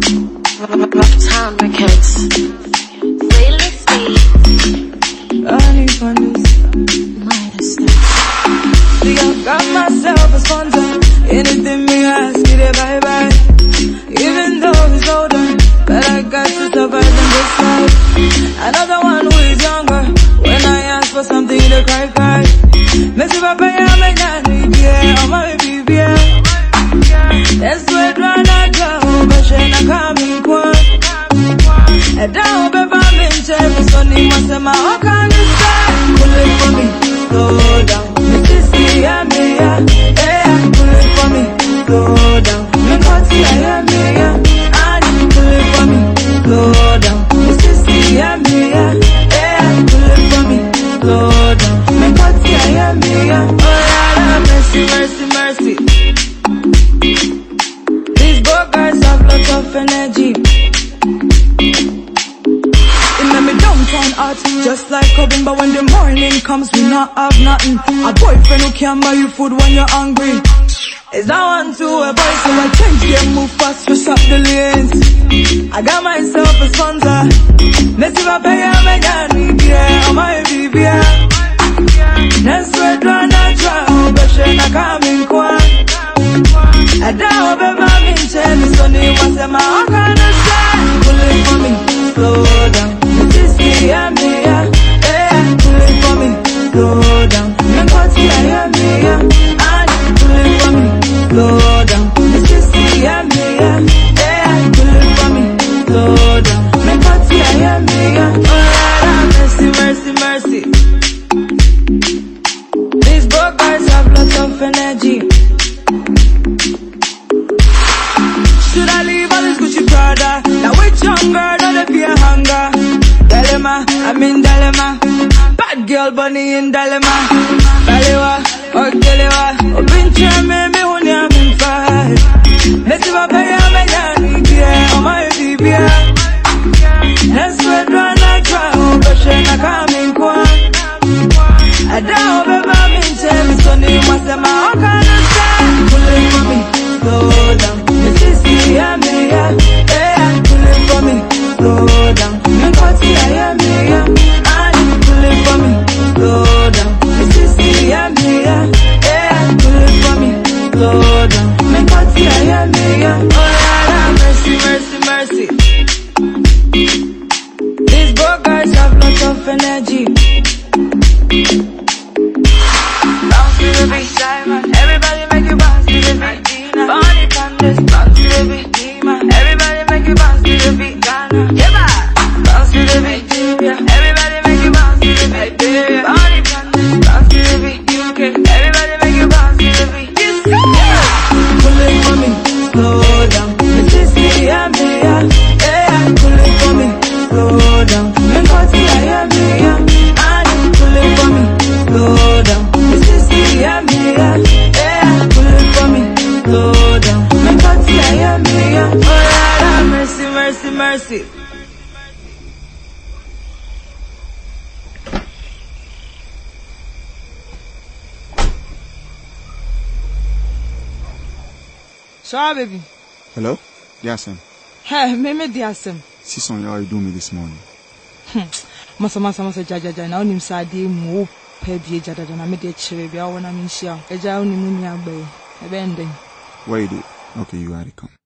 Town Records. Got myself a sponsor. Anything me ask, get it bye bye. Even though it's older, but I got to survive in this life. Another one who is younger. When I ask for something, they cry cry. Messi papa ya menyani yeah, oh my baby yeah. She downtown hot, just like oven, but when the morning comes, we not have nothing. A boyfriend who can buy you food when you're hungry. Is that one to a boy, so I change game, move fast, twist up the lanes. I got myself a sponsor. Messi va pay a menyani, yeah, oh my baby, yeah. Yá. Ọ̀yàrá mercy mercy mercy. These broke guys have lots of energy. Should I leave all this Gucci Prada? Now which young girl don't they fear hunger? Dilemma, I'm in dilemma. Bad girl bunny in dilemma. Balewa, or Gelewa. Everybody make you bounce to the beat. Funny from this, bounce to the beat. UK, everybody make you bounce to the beat. Yeah, pull it for me, slow down. This is the yeah, yeah. Yeah, pull it for me, slow down. Me got the yeah, me, yeah. I pull it for me, slow down. This is the yeah, yeah. Yeah, pull it for me, slow down. Me got the yeah, me, yeah. Oh yeah, yeah, mercy, mercy, mercy. Sure, baby. Hello? Diasem. Hey, Meme Diasem. Sison, how are you doing me this morning? Hmm. Masa, masa, masa, ja, ja, ja. Now, I'm sa di mo pe bi e ja, ja, ja. Na me de chere bi awo na me nshia. Eja, unim ni agbe. Ebe Okay, you are come.